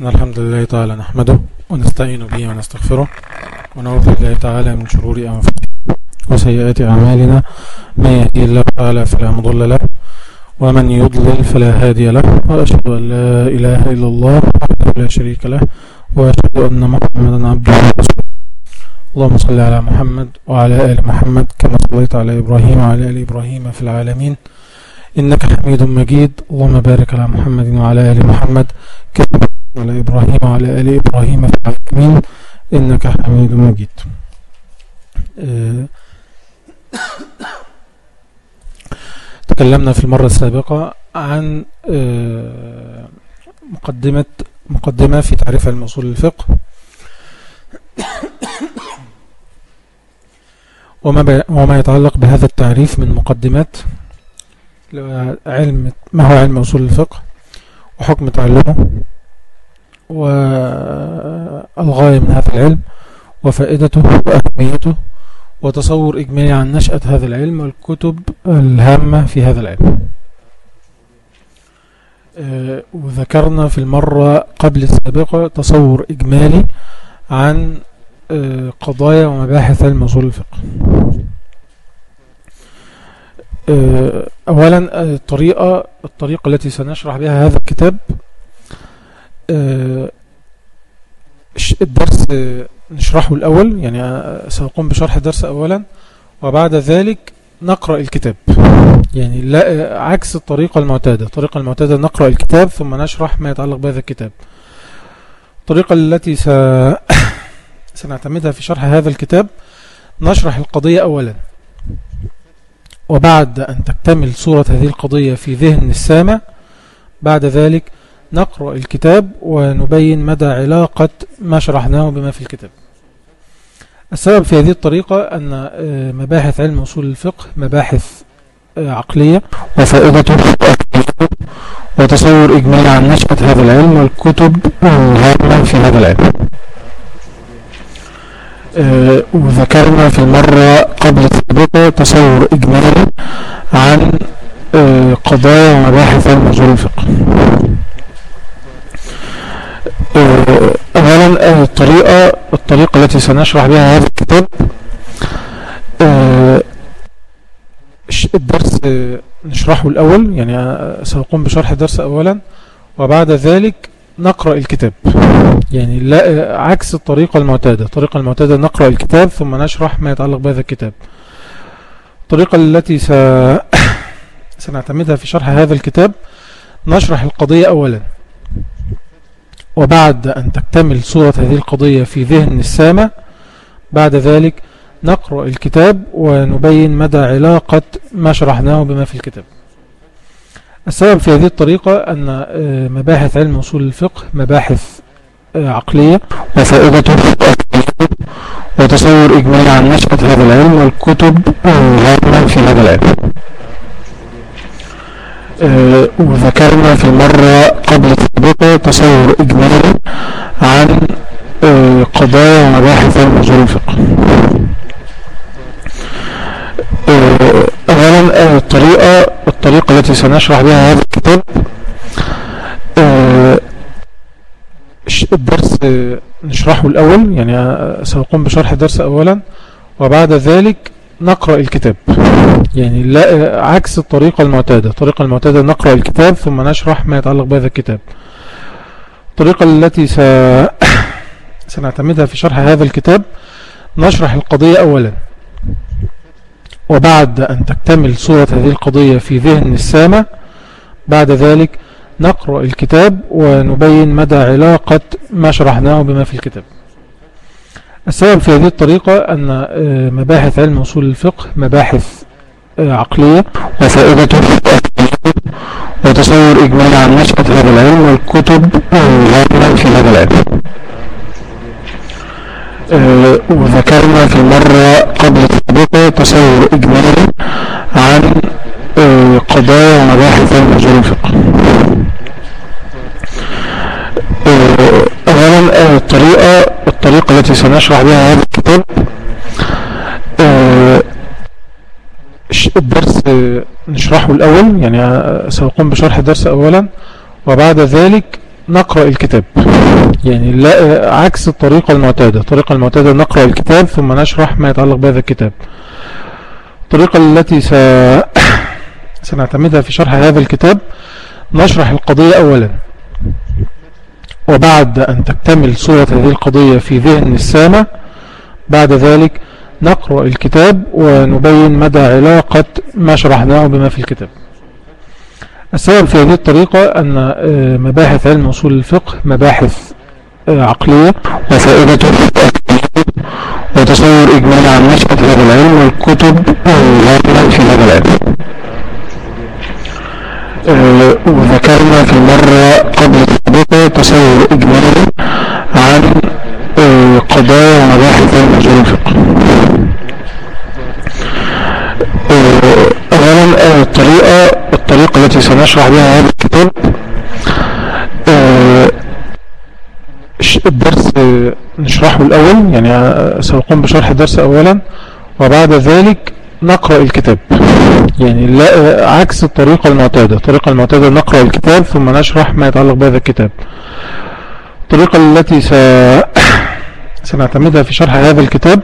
إن الحمد لله تعالى نحمده ونستعين به ونستغفره ونعوذ بالله تعالى من شرور أنفسنا وسيئات أعمالنا من يهدي الله تعالى فلا مضل له ومن يضلل فلا هادي له وأشهد أن لا إله إلا الله وحده لا شريك له وأشهد أن محمدا عبده ورسوله. اللهم صل على محمد وعلى آل محمد كما صليت على إبراهيم وعلى آل إبراهيم في العالمين. إنك حميد مجيد اللهم بارك على محمد وعلى آل محمد كما على إبراهيم وعلى آل إبراهيم في العالمين إنك حميد مجيد. آه، تكلمنا في المرة السابقة عن آه، مقدمة مقدمة في تعريف علم أصول الفقه وما وما يتعلق بهذا التعريف من مقدمات. علم ما هو علم أصول الفقه وحكم تعلمه والغاية من هذا العلم وفائدته وأهميته وتصور إجمالي عن نشأة هذا العلم والكتب الهامة في هذا العلم. آه، وذكرنا في المرة قبل السابقة تصور إجمالي عن آه، قضايا ومباحث علم أصول الفقه. أولا آه، الطريقة الطريقة التي سنشرح بها هذا الكتاب آه، الدرس آه، نشرحه الأول يعني آه، سأقوم بشرح الدرس أولا وبعد ذلك نقرأ الكتاب. يعني لا آه، عكس الطريقة المعتادة. الطريقة المعتادة نقرأ الكتاب ثم نشرح ما يتعلق بهذا الكتاب. الطريقة التي س... سنعتمدها في شرح هذا الكتاب نشرح القضية أولا. وبعد أن تكتمل صورة هذه القضية في ذهن السامع بعد ذلك نقرأ الكتاب ونبين مدى علاقة ما شرحناه بما في الكتاب. السبب في هذه الطريقة أن آه، مباحث علم أصول الفقه مباحث آه، عقلية وأهميته وتصور إجمالي عن نشأة هذا العلم والكتب الهامة في هذا العلم. آه، وذكرنا في المرة قبل السابقة تصور إجمالي عن آه، قضايا ومباحث أصول الفقه آه، أولا الطريقة الطريقة التي سنشرح بها هذا الكتاب الدرس نشرحه الأول يعني سأقوم بشرح الدرس أولا وبعد ذلك نقرأ الكتاب. يعني لا عكس الطريقة المعتادة. الطريقة المعتادة نقرأ الكتاب ثم نشرح ما يتعلق بهذا الكتاب. الطريقة التي س... سنعتمدها في شرح هذا الكتاب نشرح القضية أولا. وبعد أن تكتمل صورة هذه القضية في ذهن السامع بعد ذلك نقرأ الكتاب ونبين مدى علاقة ما شرحناه بما في الكتاب. السبب في هذه الطريقة أن آه، مباحث علم أصول الفقه مباحث آه، عقلية وفائدته وتصور إجمالي عن نشأة هذا العلم والكتب الهامة في هذا العلم. آه، وذكرنا في المرة قبل السابقة تصور إجمالي عن قضايا ومباحث علم أصول الفقه. أولا آه، الطريقة الطريقة التي سنشرح بها هذا الكتاب آه، الدرس آه، نشرحه الأول يعني سأقوم بشرح الدرس أولا وبعد ذلك نقرأ الكتاب. يعني لا عكس الطريقة المعتادة. الطريقة المعتادة نقرأ الكتاب ثم نشرح ما يتعلق بهذا الكتاب. الطريقة التي. سنعتمدها في شرح هذا الكتاب نشرح القضية أولا. وبعد أن تكتمل صورة هذه القضية في ذهن السامع بعد ذلك نقرأ الكتاب ونبين مدى علاقة ما شرحناه بما في الكتاب. السبب في هذه الطريقة أن آه، مباحث علم أصول الفقه مباحث آه، عقلية وأهميته وتصور إجمالي عن نشأة هذا العلم والكتب الهامة في هذا العلم. آه، وذكرنا في المرة قبل السابقة تصور إجمالي عن آه، قضايا ومباحث أصول الفقه أولا آه، الطريقة الطريقة التي سنشرح بها هذا الكتاب آه، الدرس آه، نشرحه الأول يعني سأقوم بشرح الدرس أولا وبعد ذلك نقرأ الكتاب. يعني لا عكس الطريقة المعتادة. الطريقة المعتادة نقرأ الكتاب ثم نشرح ما يتعلق بهذا الكتاب. الطريقة التي س... سنعتمدها في شرح هذا الكتاب نشرح القضية أولا. وبعد أن تكتمل صورة هذه القضية في ذهن السامع بعد ذلك نقرأ الكتاب ونبين مدى علاقة ما شرحناه بما في الكتاب. السبب في هذه الطريقة أن آه، مباحث علم أصول الفقه مباحث آه، عقلية وفائدة وتصور إجمالي عن نشأة هذا العلم والكتب الغالية في هذا العلم. آه، وذكرنا في المرة قبل السابقة تصور إجمالي عن قضايا ومباحث علم أصول الفقه. اولا الطريقة الطريقة التي سنشرح بها هذا الكتاب آه، الدرس نشرحه الأول يعني سنقوم بشرح الدرس اولا وبعد ذلك نقرأ الكتاب. يعني لا عكس الطريقة المعتادة. الطريقة المعتادة نقرأ الكتاب ثم نشرح ما يتعلق بهذا الكتاب. الطريقة التي س... سنعتمدها في شرح هذا الكتاب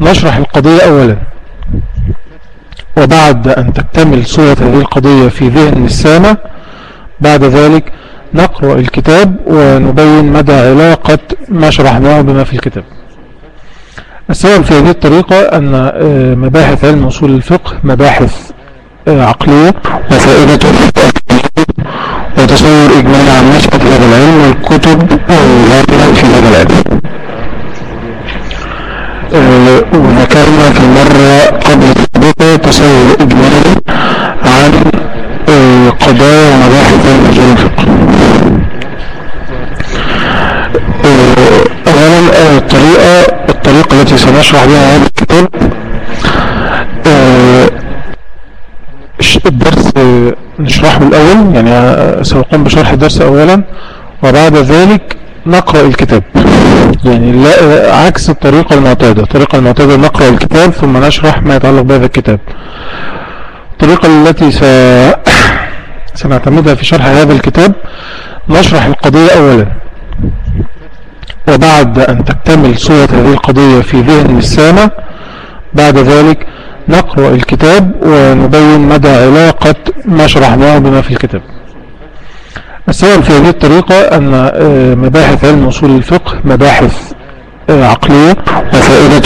نشرح القضية اولا. وبعد أن تكتمل صورة هذه القضية في ذهن السامع بعد ذلك نقرأ الكتاب ونبين مدى علاقة ما شرحناه بما في الكتاب. السبب في هذه الطريقة أن آه، مباحث علم أصول الفقه مباحث آه، عقلية وفائدة وتصور إجمالي عن نشأة هذا العلم والكتب الغالية في هذا العلم. آه، وذكرنا في المرة قبل تصور إجمالي عن آه، قضايا ومباحث المجال الفقه آه، أولا الطريقة الطريقة التي سنشرح بها هذا الكتاب الدرس نشرحه الأول يعني سنقوم بشرح الدرس أولا وبعد ذلك نقرأ الكتاب. يعني لا عكس الطريقة المعتادة. الطريقة المعتادة نقرأ الكتاب ثم نشرح ما يتعلق بهذا الكتاب. الطريقة التي س... سنعتمدها في شرح هذا الكتاب نشرح القضية أولا. وبعد أن تكتمل صورة هذه القضية في ذهن السامع بعد ذلك نقرأ الكتاب ونبين مدى علاقة ما شرحناه بما في الكتاب. السبب في هذه الطريقة أن آه، مباحث علم أصول الفقه مباحث آه، عقلية وفائدة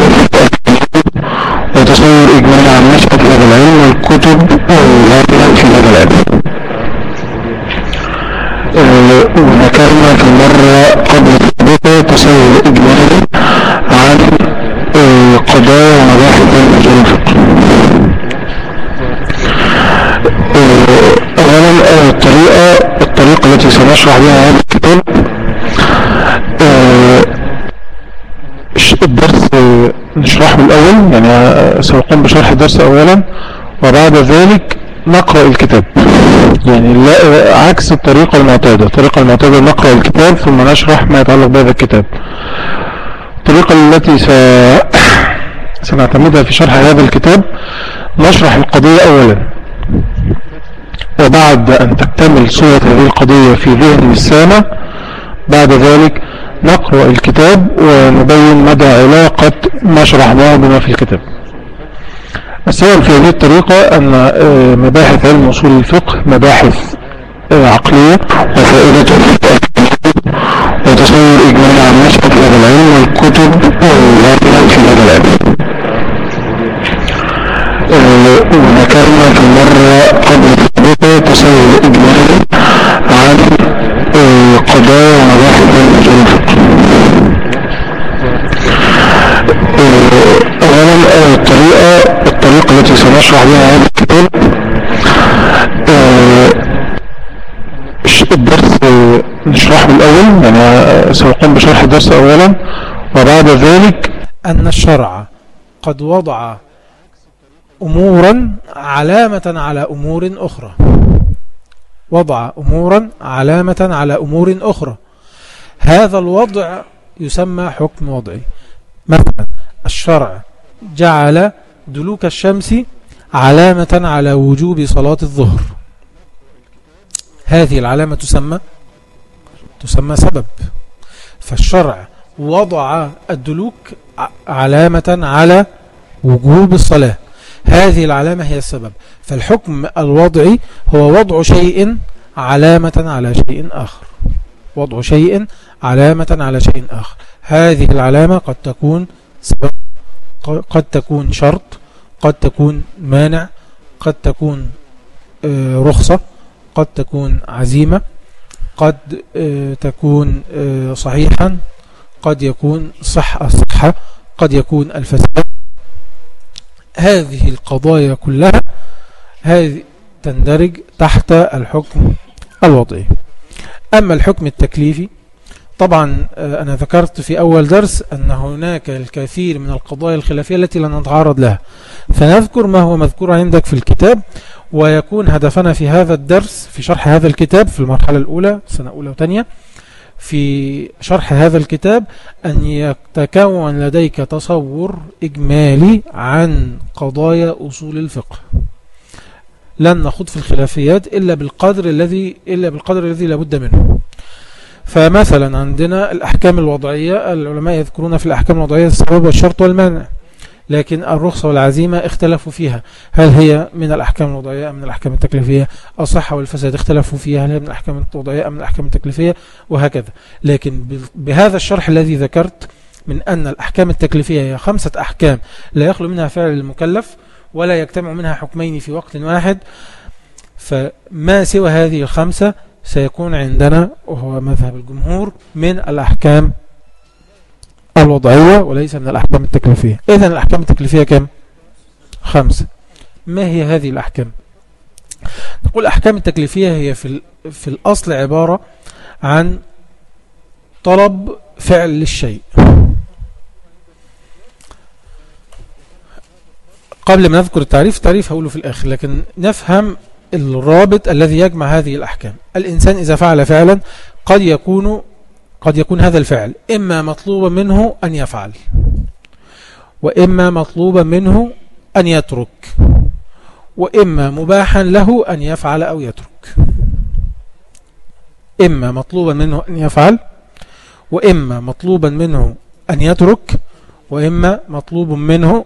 وتصور إجمالي عن نشأة هذا العلم والكتب الغالية في هذا العلم. آه، وذكرنا في المرة قبل السابقة تصور إجمالي عن قضايا ومباحث علم أصول الفقه اولا الطريقة التي سنشرح بها هذا الكتاب آه، الدرس نشرحه الأول يعني سنقوم بشرح الدرس أولا وبعد ذلك نقرأ الكتاب. يعني لا عكس الطريقة المعتادة. الطريقة المعتادة نقرأ الكتاب ثم نشرح ما يتعلق بهذا الكتاب. الطريقة التي س... سنعتمدها في شرح هذا الكتاب نشرح القضية أولا. وبعد أن تكتمل صورة هذه القضية في ذهن السامع بعد ذلك نقرأ الكتاب ونبين مدى علاقة ما شرحناه بما في الكتاب. السبب في هذه الطريقة أن آه، مباحث علم أصول الفقه مباحث آه، عقلية وفائدة وتصور إجمالي عن نشأة هذا العلم والكتب الغالية في هذا العلم وذكرنا في المرة قبل السابقة تصور إجمالي عن قضايا ومباحث المجال الفقه اولا الطريقة الطريقة التي سنشرح بها هذا الكتاب الدرس نشرحه الأول يعني سنقوم بشرح الدرس اولا وبعد ذلك أن الشرع قد وضع أمورا علامة على أمور أخرى. وضع أمورا علامة على أمور أخرى. هذا الوضع يسمى حكم وضعي. مثلا الشرع جعل دلوك الشمس علامة على وجوب صلاة الظهر. هذه العلامة تسمى تسمى سبب. فالشرع وضع الدلوك علامة على وجوب الصلاة. هذه العلامة هي السبب. فالحكم الوضعي هو وضع شيء علامة على شيء آخر. وضع شيء علامة على شيء آخر. هذه العلامة قد تكون سبب قد تكون شرط قد تكون مانع قد تكون آه، رخصة قد تكون عزيمة قد آه، تكون آه، صحيحا قد يكون صح الصحة قد يكون الفساد. هذه القضايا كلها هذه تندرج تحت الحكم الوضعي أما الحكم التكليفي طبعا آه، أنا ذكرت في أول درس أن هناك الكثير من القضايا الخلافية التي لن نتعرض لها. فنذكر ما هو مذكور عندك في الكتاب ويكون هدفنا في هذا الدرس في شرح هذا الكتاب في المرحلة الأولى سنة أولى وثانية في شرح هذا الكتاب أن يتكون لديك تصور إجمالي عن قضايا أصول الفقه. لن نخوض في الخلافيات إلا بالقدر الذي إلا بالقدر الذي لابد منه. فمثلا عندنا الأحكام الوضعية العلماء يذكرون في الأحكام الوضعية السبب والشرط والمانع. لكن الرخصة والعزيمة اختلفوا فيها. هل هي من الأحكام الوضعية أم من الأحكام التكليفية؟ الصحة والفساد اختلفوا فيها. هل هي من الأحكام الوضعية أم من الأحكام التكليفية؟ وهكذا. لكن بهذا الشرح الذي ذكرت من أن الأحكام التكليفية هي خمسة أحكام لا يخلو منها فعل المكلف ولا يجتمع منها حكمين في وقت واحد. فما سوى هذه الخمسة سيكون عندنا وهو مذهب الجمهور من الأحكام الوضعية وليس من الأحكام التكليفية إذن الأحكام التكليفية كم؟ خمسة ما هي هذه الأحكام؟ نقول الأحكام التكليفية هي في, في الأصل عبارة عن طلب فعل للشيء قبل ما نذكر التعريف التعريف هقوله في الآخر لكن نفهم الرابط الذي يجمع هذه الأحكام الإنسان إذا فعل فعلا قد يكون قد يكون هذا الفعل. إما مطلوبا منه أن يفعل وإما مطلوبا منه أن يترك وإما مباحا له أن يفعل أو يترك. إما مطلوبا منه أن يفعل وإما مطلوبا منه أن يترك وإما مطلوب منه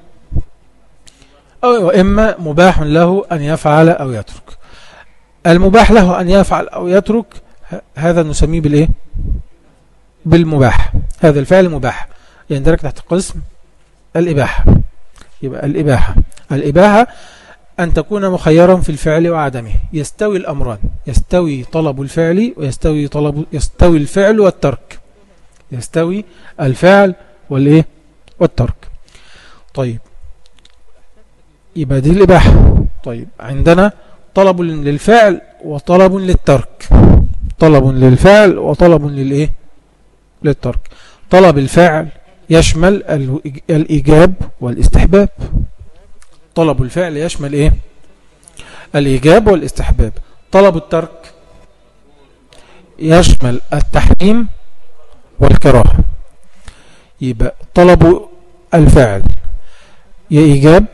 أو وإما مباح له أن يفعل أو يترك. المباح له أن يفعل أو يترك هذا نسميه بالإيه؟ بالمباح. هذا الفعل مباح. يندرج تحت قسم الإباحة. يبقى الإباحة. الإباحة أن تكون مخيرا في الفعل وعدمه. يستوي الأمران. يستوي طلب الفعل ويستوي طلب يستوي الفعل والترك. يستوي الفعل والإيه؟ والترك. طيب. يبقى دي الإباحة. طيب. عندنا طلب للفعل وطلب للترك. طلب للفعل وطلب للإيه؟ للترك. طلب الفعل يشمل الإيجاب والاستحباب. طلب الفعل يشمل إيه؟ الإيجاب والاستحباب. طلب الترك يشمل التحريم والكراهة. يبقى طلب الفعل يا إيجاب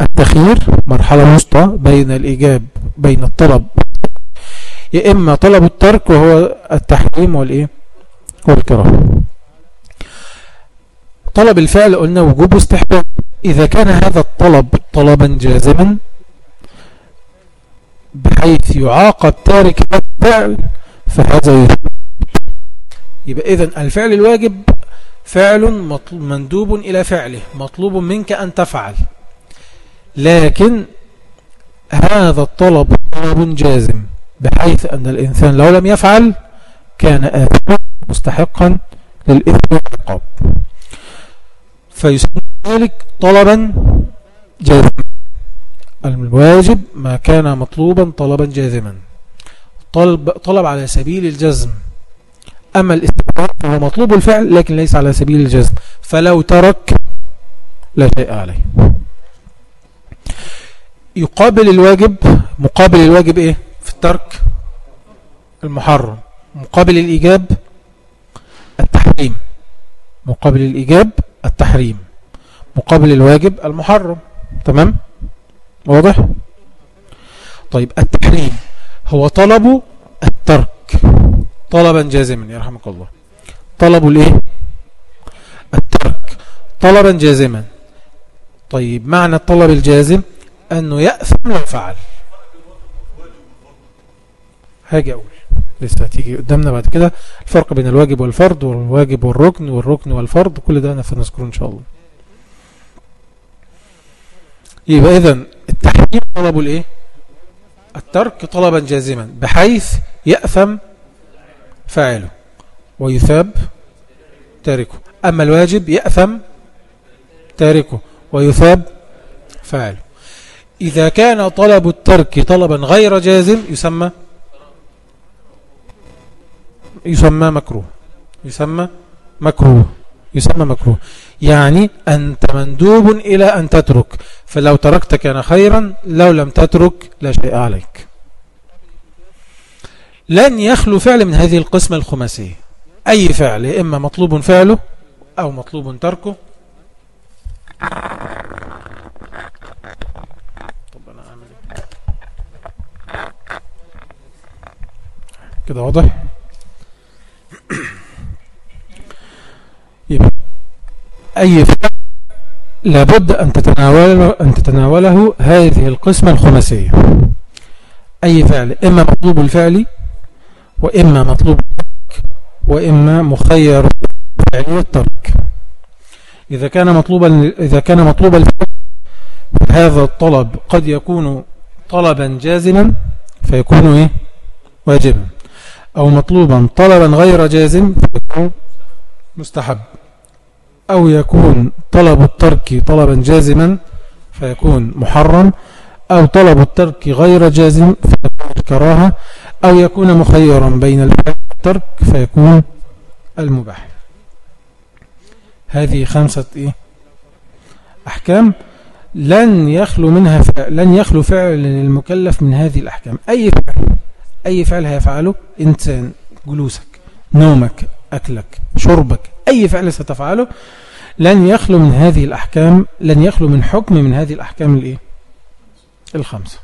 التخيير مرحلة وسطى بين الإيجاب بين الطلب يا إما طلب الترك وهو التحريم والإيه؟ والكراهة. طلب الفعل قلنا وجوب استحباب. إذا كان هذا الطلب طلبا جازما بحيث يعاقب تارك الفعل فهذا يبقى إذن الفعل الواجب فعل مندوب إلى فعله مطلوب منك أن تفعل. لكن هذا الطلب طلب جازم. بحيث أن الإنسان لو لم يفعل كان آثما مستحقا للإثم والعقاب. فيسمى ذلك طلبا جازما. الواجب ما كان مطلوبا طلبا جازما. طلب, طلب على سبيل الجزم. أما الاستحباب فهو مطلوب الفعل لكن ليس على سبيل الجزم. فلو ترك لا شيء عليه. يقابل الواجب مقابل الواجب إيه؟ في الترك المحرم مقابل الإيجاب التحريم مقابل الإيجاب التحريم مقابل الواجب المحرم. تمام؟ واضح؟ طيب التحريم هو طلب الترك. طلبا جازما يرحمك الله. طلب الإيه؟ الترك. طلبا جازما. طيب معنى الطلب الجازم أنه يأثم لو فعل هاجي أقول لسه هتيجي قدامنا بعد كده الفرق بين الواجب والفرض والواجب والركن والركن والفرض كل ده نذكره إن شاء الله. يبقى اذا التحريم طلب الإيه؟ الترك طلبا جازما بحيث يأثم فاعله ويثاب تاركه. أما الواجب يأثم تاركه ويثاب فاعله. إذا كان طلب الترك طلبا غير جازم يسمى يسمى مكروه. يسمى مكروه. يسمى مكروه. يعني أنت مندوب إلى أن تترك. فلو تركت كان خيرا لو لم تترك لا شيء عليك. لن يخلو فعل من هذه القسمة الخماسية. أي فعل إما مطلوب فعله أو مطلوب تركه. كده واضح يبقى أي فعل لابد أن تتناوله, أن تتناوله هذه القسمة الخماسية. أي فعل إما مطلوب الفعل وإما مطلوب الترك وإما مخير الفعل والترك. إذا كان مطلوبا إذا كان مطلوب الفعل هذا الطلب قد يكون طلبا جازما فيكون إيه؟ واجبا. أو مطلوبا طلبا غير جازم فيكون مستحب. أو يكون طلب الترك طلبا جازما فيكون محرم أو طلب الترك غير جازم فيكون كراهة أو يكون مخيرا بين الترك فيكون المباح. هذه خمسة إيه؟ أحكام لن يخلو منها فعل لن يخلو فعل المكلف من هذه الأحكام. أي فعل أي فعل هيفعله؟ إنسان جلوسك نومك أكلك شربك أي فعل ستفعله؟ لن يخلو من هذه الأحكام لن يخلو من حكم من هذه الأحكام الإيه؟ الخمسة.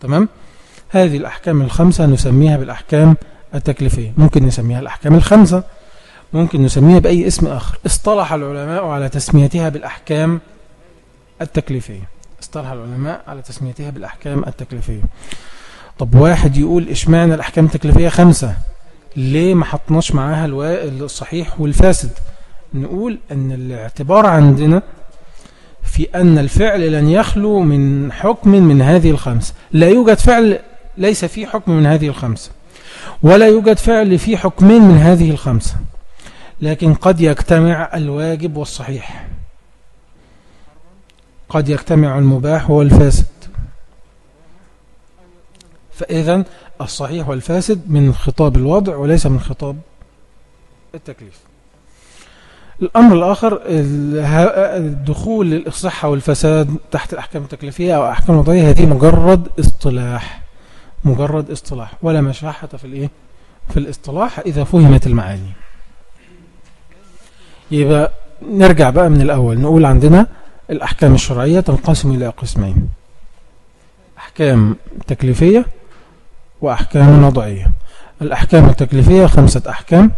تمام؟ هذه الأحكام الخمسة نسميها بالأحكام التكليفية. ممكن نسميها الأحكام الخمسة ممكن نسميها بأي اسم آخر. اصطلح العلماء على تسميتها بالأحكام التكليفية. اصطلح العلماء على تسميتها بالأحكام التكليفية. طب واحد يقول إشمعنى الأحكام التكليفية خمسة؟ ليه ما حطناش معاها الصحيح والفاسد؟ نقول أن الاعتبار عندنا في أن الفعل لن يخلو من حكم من هذه الخمسة لا يوجد فعل ليس فيه حكم من هذه الخمسة ولا يوجد فعل فيه حكمين من هذه الخمسة لكن قد يجتمع الواجب والصحيح. قد يجتمع المباح والفاسد. فإذا الصحيح والفاسد من خطاب الوضع وليس من خطاب التكليف. الأمر الآخر الدخول للإصحة والفساد تحت الأحكام التكليفية أو أحكام الوضعية هذه مجرد اصطلاح مجرد اصطلاح ولا مشاحة في الإيه؟ في الاصطلاح إذا فهمت المعاني. يبقى نرجع بقى من الأول نقول عندنا الأحكام الشرعية تنقسم إلى قسمين أحكام تكليفية وأحكام وضعية. الأحكام التكليفية خمسة أحكام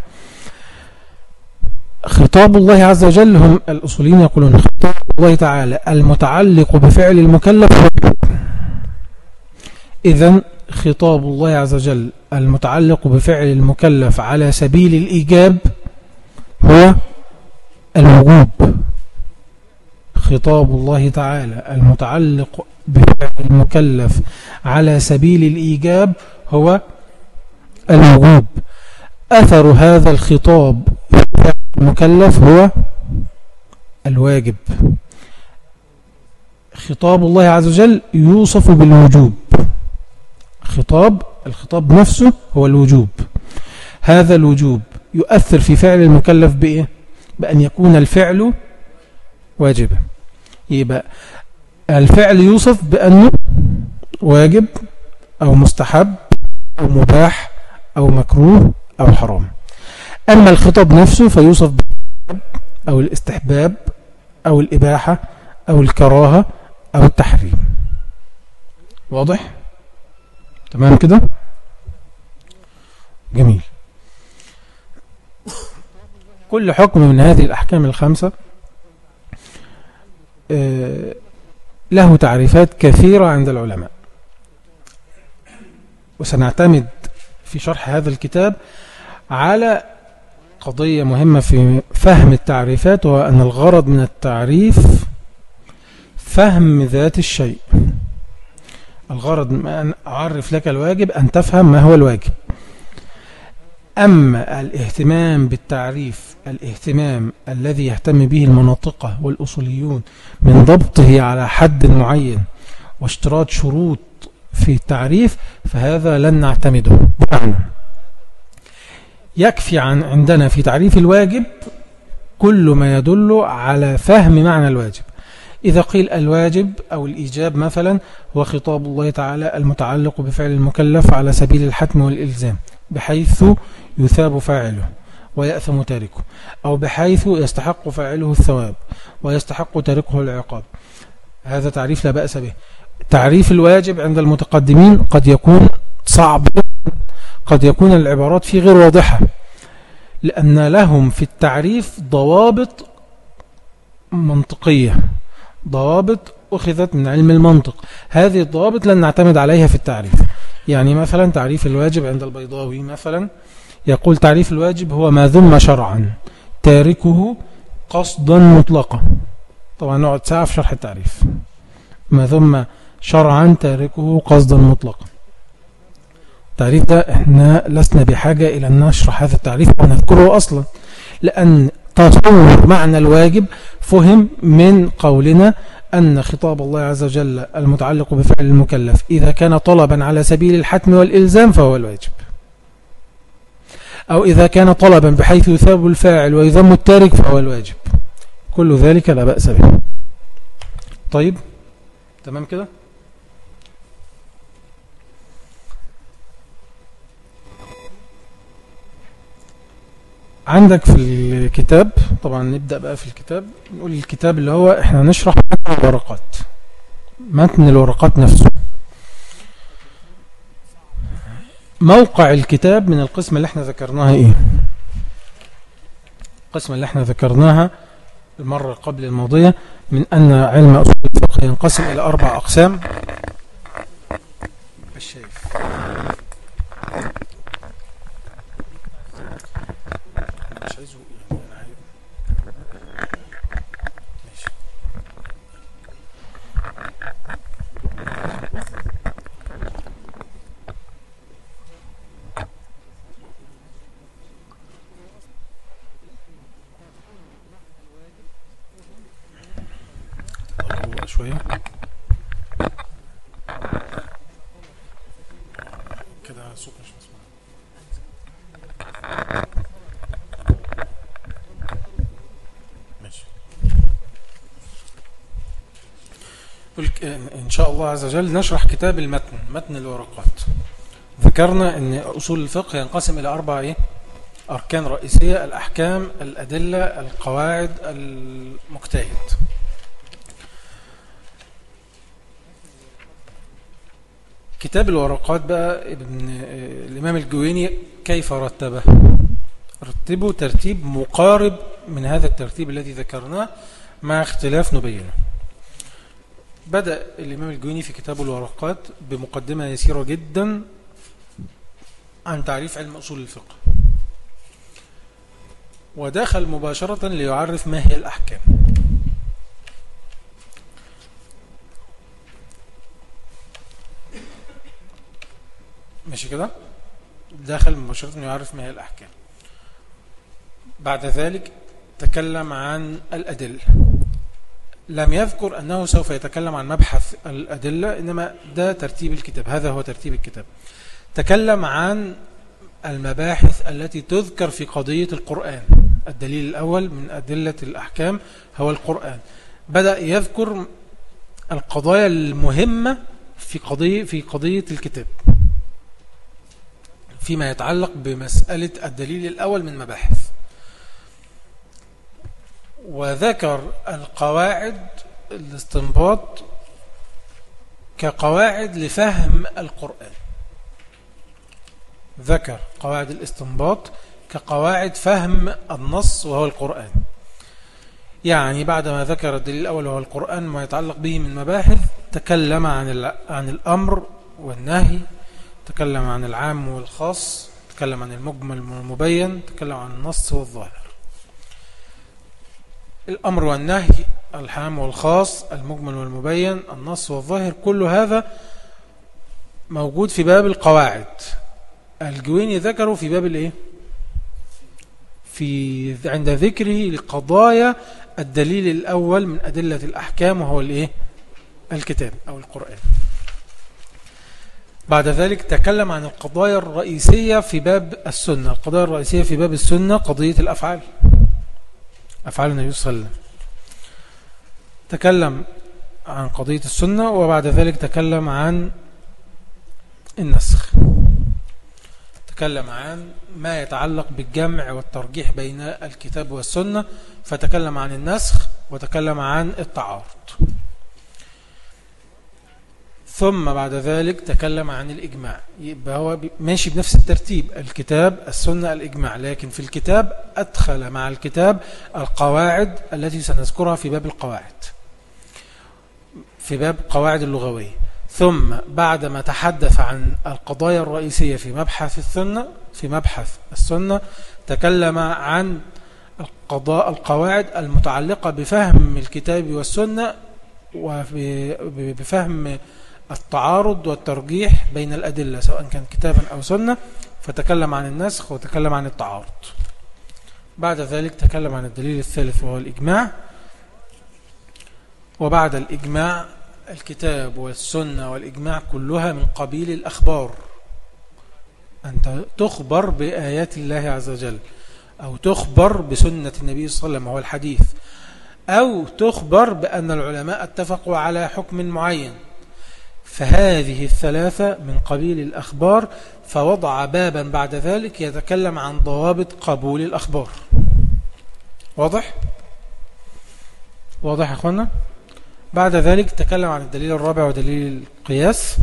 خطاب الله عز وجل هم الأصولين يقولون خطاب الله تعالى المتعلق بفعل المكلف إذن خطاب الله عز وجل المتعلق بفعل المكلف على سبيل الإيجاب هو الوجوب. خطاب الله تعالى المتعلق بفعل المكلف على سبيل الإيجاب هو الوجوب. أثر هذا الخطاب المكلف هو الواجب. خطاب الله عز وجل يوصف بالوجوب. خطاب الخطاب نفسه هو الوجوب. هذا الوجوب يؤثر في فعل المكلف بإيه؟ بأن يكون الفعل واجبا. يبقى الفعل يوصف بأنه واجب أو مستحب أو مباح أو مكروه أو حرام. أما الخطاب نفسه فيوصف أو الاستحباب أو الإباحة أو الكراهة أو التحريم. واضح؟ تمام كده؟ جميل. كل حكم من هذه الأحكام الخمسة آه، له تعريفات كثيرة عند العلماء. وسنعتمد في شرح هذا الكتاب على قضية مهمة في فهم التعريفات وهو أن الغرض من التعريف فهم ذات الشيء. الغرض من أن أعرف لك الواجب أن تفهم ما هو الواجب. أما الاهتمام بالتعريف الاهتمام الذي يهتم به المناطقة والأصوليون من ضبطه على حد معين واشتراط شروط في التعريف فهذا لن نعتمده. بمعنى يكفي عن عندنا في تعريف الواجب كل ما يدل على فهم معنى الواجب. إذا قيل الواجب أو الإيجاب مثلا هو خطاب الله تعالى المتعلق بفعل المكلف على سبيل الحتم والإلزام بحيث يثاب فاعله ويأثم تاركه أو بحيث يستحق فاعله الثواب ويستحق تاركه العقاب. هذا تعريف لا بأس به. تعريف الواجب عند المتقدمين قد يكون صعب قد يكون العبارات فيه غير واضحة لأن لهم في التعريف ضوابط منطقية. ضوابط أخذت من علم المنطق. هذه الضوابط لن نعتمد عليها في التعريف. يعني مثلا تعريف الواجب عند البيضاوي مثلا يقول تعريف الواجب هو ما ذم شرعا تاركه قصدا مطلقا. طبعا نقعد ساعة في شرح التعريف. ما ذم شرعا تاركه قصدا مطلقا. التعريف ده إحنا لسنا بحاجة إلى أن نشرح هذا التعريف ونذكره أصلا لأن تصور معنى الواجب فهم من قولنا أن خطاب الله عز وجل المتعلق بفعل المكلف إذا كان طلبا على سبيل الحتم والإلزام فهو الواجب. أو إذا كان طلبا بحيث يثاب الفاعل ويذم التارك فهو الواجب. كل ذلك لا بأس به. طيب تمام كده؟ عندك في الكتاب طبعا نبدأ بقى في الكتاب نقول الكتاب اللي هو إحنا نشرح متن الورقات متن الورقات نفسه. موقع الكتاب من القسمة اللي إحنا ذكرناها إيه؟ القسمة اللي إحنا ذكرناها المرة قبل الماضية من أن علم أصول الفقه ينقسم إلى أربع أقسام. الشايف شوية كده صوت مش مسموع ماشي إن شاء الله عز وجل نشرح كتاب المتن متن الورقات. ذكرنا أن أصول الفقه ينقسم إلى أربع إيه؟ أركان رئيسية الأحكام الأدلة القواعد المجتهد. كتاب الورقات بقى ابن الإمام الجويني كيف رتبه؟ رتبه ترتيب مقارب من هذا الترتيب الذي ذكرناه مع اختلاف نبينه بدأ الإمام الجويني في كتاب الورقات بمقدمة يسيرة جدا عن تعريف علم أصول الفقه. ودخل مباشرة ليعرف ما هي الأحكام. ماشي كده؟ داخل مباشرة يعرف ما هي الأحكام. بعد ذلك تكلم عن الأدلة. لم يذكر أنه سوف يتكلم عن مبحث الأدلة إنما ده ترتيب الكتاب هذا هو ترتيب الكتاب. تكلم عن المباحث التي تذكر في قضية القرآن. الدليل الأول من أدلة الأحكام هو القرآن. بدأ يذكر القضايا المهمة في قضية, في قضية الكتاب فيما يتعلق بمسألة الدليل الأول من مباحث. وذكر القواعد الاستنباط كقواعد لفهم القرآن. ذكر قواعد الاستنباط كقواعد فهم النص وهو القرآن. يعني بعدما ذكر الدليل الأول وهو القرآن ما يتعلق به من مباحث تكلم عن عن الأمر والنهي تكلم عن العام والخاص تكلم عن المجمل والمبين تكلم عن النص والظاهر. الأمر والنهي الحام والخاص المجمل والمبين النص والظاهر كل هذا موجود في باب القواعد. الجويني ذكره في باب الإيه؟ في عند ذكره القضايا الدليل الأول من أدلة الأحكام وهو الإيه؟ الكتاب أو القرآن. بعد ذلك تكلم عن القضايا الرئيسية في باب السنة. القضايا الرئيسية في باب السنة قضية الأفعال. أفعال النبي صلى الله عليه وسلم. تكلم عن قضية السنة وبعد ذلك تكلم عن النسخ. تكلم عن ما يتعلق بالجمع والترجيح بين الكتاب والسنة فتكلم عن النسخ وتكلم عن التعارض. ثم بعد ذلك تكلم عن الإجماع. يبقى هو ماشي بنفس الترتيب. الكتاب السنة الإجماع. لكن في الكتاب أدخل مع الكتاب القواعد التي سنذكرها في باب القواعد. في باب قواعد اللغوية. ثم بعدما تحدث عن القضايا الرئيسية في مبحث السنة في مبحث السنة تكلم عن القضاء القواعد المتعلقة بفهم الكتاب والسنة وبفهم التعارض والترجيح بين الأدلة سواء كان كتابا أو سنة فتكلم عن النسخ وتكلم عن التعارض. بعد ذلك تكلم عن الدليل الثالث وهو الإجماع. وبعد الإجماع الكتاب والسنة والإجماع كلها من قبيل الأخبار. أنت تخبر بآيات الله عز وجل أو تخبر بسنة النبي صلى الله عليه وسلم وهو الحديث أو تخبر بأن العلماء اتفقوا على حكم معين. فهذه الثلاثة من قبيل الأخبار فوضع بابا بعد ذلك يتكلم عن ضوابط قبول الأخبار واضح؟ واضح يا أخوانا؟ بعد ذلك تكلم عن الدليل الرابع ودليل القياس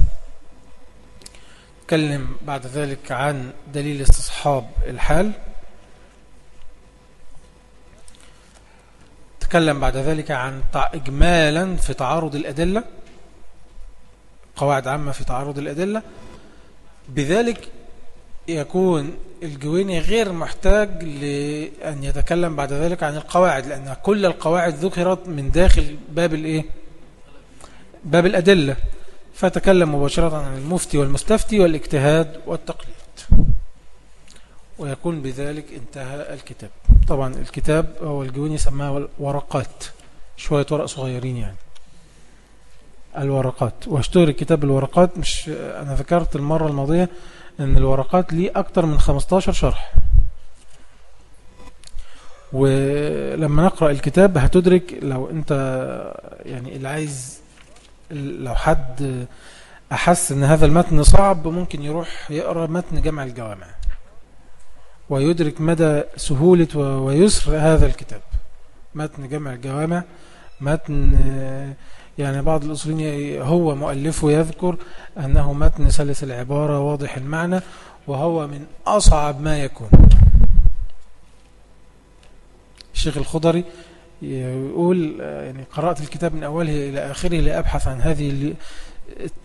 تكلم بعد ذلك عن دليل استصحاب الحال تكلم بعد ذلك عن إجمالا في تعارض الأدلة قواعد عامة في تعارض الأدلة. بذلك يكون الجويني غير محتاج لأن يتكلم بعد ذلك عن القواعد لأن كل القواعد ذكرت من داخل باب الإيه؟ باب الأدلة. فتكلم مباشرة عن المفتي والمستفتي والاجتهاد والتقليد. ويكون بذلك انتهى الكتاب. طبعا الكتاب هو الجويني سماه ورقات شوية ورق صغيرين يعني. الورقات. وأشتهر كتاب الورقات مش أنا ذكرت المرة الماضية أن الورقات ليه أكتر من 15 شرح. ولما نقرأ الكتاب هتدرك لو أنت يعني اللي عايز لو حد أحس أن هذا المتن صعب ممكن يروح يقرأ متن جمع الجوامع. ويدرك مدى سهولة ويسر هذا الكتاب. متن جمع الجوامع متن يعني بعض الأصولين هو مؤلفه يذكر أنه متن سلس العبارة واضح المعنى وهو من أصعب ما يكون. الشيخ الخضري يقول يعني قرأت الكتاب من أوله إلى آخره لأبحث عن هذه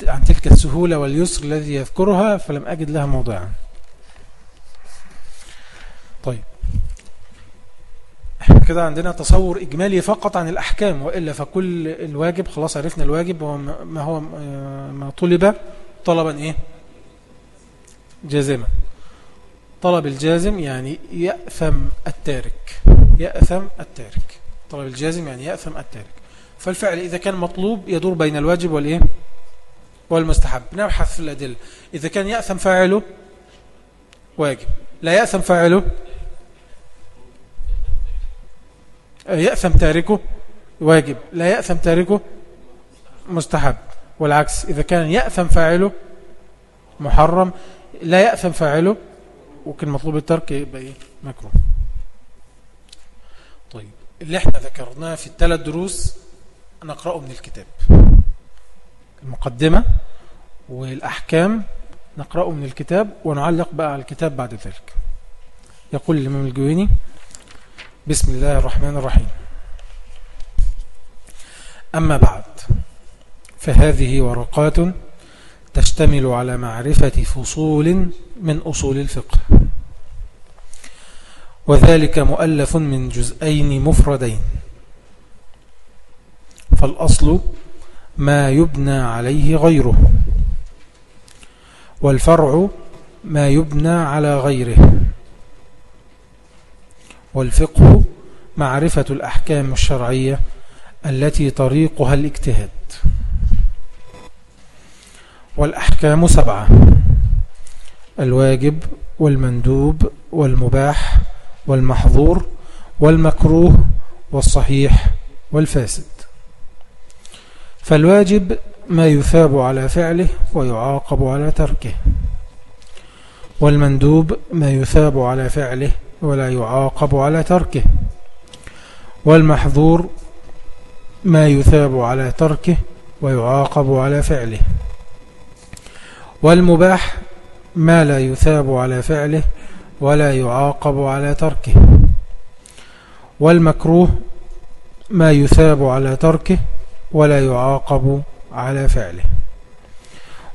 عن تلك السهولة واليسر الذي يذكرها فلم أجد لها موضعا. طيب. إحنا كده عندنا تصور إجمالي فقط عن الأحكام وإلا فكل الواجب خلاص عرفنا الواجب وما هو ما طلب طلبا إيه؟ جازما. طلب الجازم يعني يأثم التارك. يأثم التارك. طلب الجازم يعني يأثم التارك. فالفعل إذا كان مطلوب يدور بين الواجب والإيه؟ والمستحب. نبحث في الأدلة. إذا كان يأثم فاعله واجب. لا يأثم فاعله يأثم تاركه؟ واجب. لا يأثم تاركه؟ مستحب. والعكس إذا كان يأثم فاعله محرم لا يأثم فاعله وكان مطلوب الترك يبقى إيه؟ مكروه. طيب اللي إحنا ذكرناه في الثلاث دروس نقرأه من الكتاب. المقدمة والأحكام نقرأه من الكتاب ونعلق بقى على الكتاب بعد ذلك. يقول الإمام الجويني بسم الله الرحمن الرحيم. أما بعد فهذه ورقات تشتمل على معرفة فصول من أصول الفقه. وذلك مؤلف من جزئين مفردين. فالأصل ما يبنى عليه غيره والفرع ما يبنى على غيره. والفقه معرفة الأحكام الشرعية التي طريقها الاجتهاد. والأحكام سبعة الواجب والمندوب والمباح والمحظور والمكروه والصحيح والفاسد. فالواجب ما يثاب على فعله ويعاقب على تركه والمندوب ما يثاب على فعله ولا يعاقب على تركه. والمحظور ما يثاب على تركه ويعاقب على فعله. والمباح ما لا يثاب على فعله ولا يعاقب على تركه. والمكروه ما يثاب على تركه ولا يعاقب على فعله.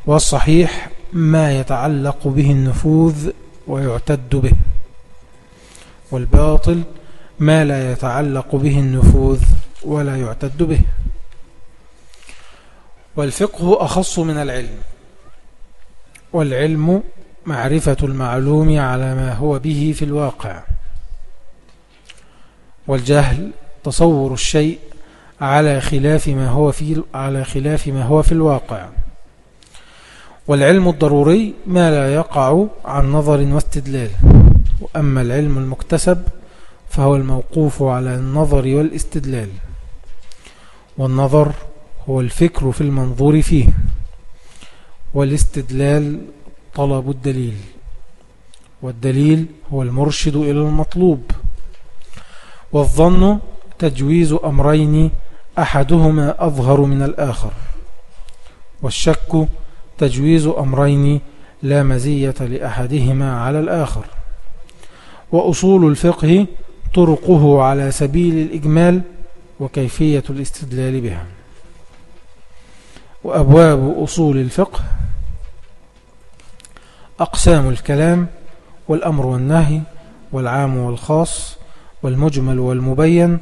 والصحيح ما يتعلق به النفوذ ويعتد به. والباطل ما لا يتعلق به النفوذ ولا يعتد به. والفقه أخص من العلم. والعلم معرفة المعلوم على ما هو به في الواقع. والجهل تصور الشيء على خلاف ما هو في على خلاف ما هو في الواقع. والعلم الضروري ما لا يقع عن نظر واستدلال. وأما العلم المكتسب فهو الموقوف على النظر والاستدلال. والنظر هو الفكر في المنظور فيه والاستدلال طلب الدليل والدليل هو المرشد إلى المطلوب. والظن تجويز أمرين أحدهما أظهر من الآخر والشك تجويز أمرين لا مزية لأحدهما على الآخر. وأصول الفقه طرقه على سبيل الإجمال وكيفية الاستدلال بها. وأبواب أصول الفقه أقسام الكلام والأمر والنهي والعام والخاص والمجمل والمبين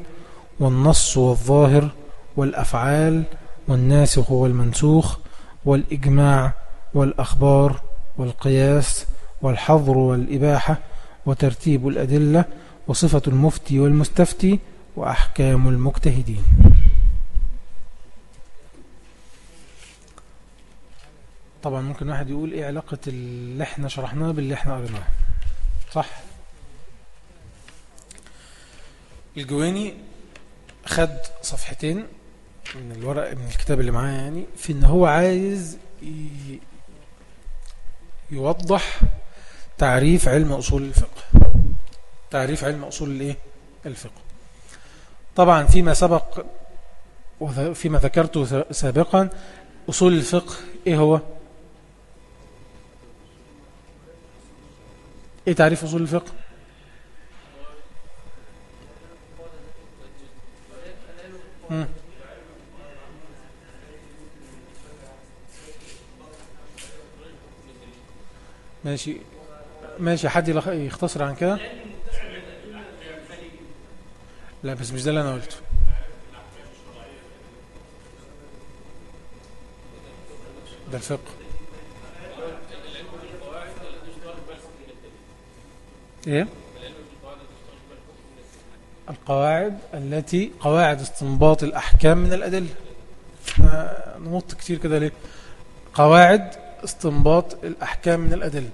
والنص والظاهر والأفعال والناسخ والمنسوخ والإجماع والأخبار والقياس والحظر والإباحة وترتيب الأدلة وصفة المفتي والمستفتي وأحكام المجتهدين. طبعا ممكن واحد يقول إيه علاقة اللي إحنا شرحناه باللي إحنا قريناه. صح؟ الجواني خد صفحتين من الورق من الكتاب اللي معاه يعني في إن هو عايز يوضح تعريف علم أصول الفقه. تعريف علم أصول الإيه؟ الفقه. طبعا فيما سبق وفيما ذكرته سابقا أصول الفقه إيه هو؟ إيه تعريف أصول الفقه؟ مم. ماشي. ماشي حد يختصر عن كده؟ لا بس مش ده اللي أنا قلته. ده الفقه. إيه؟ القواعد التي قواعد استنباط الأحكام من الأدلة. نمط كتير كده ليه؟ قواعد استنباط الأحكام من الأدلة.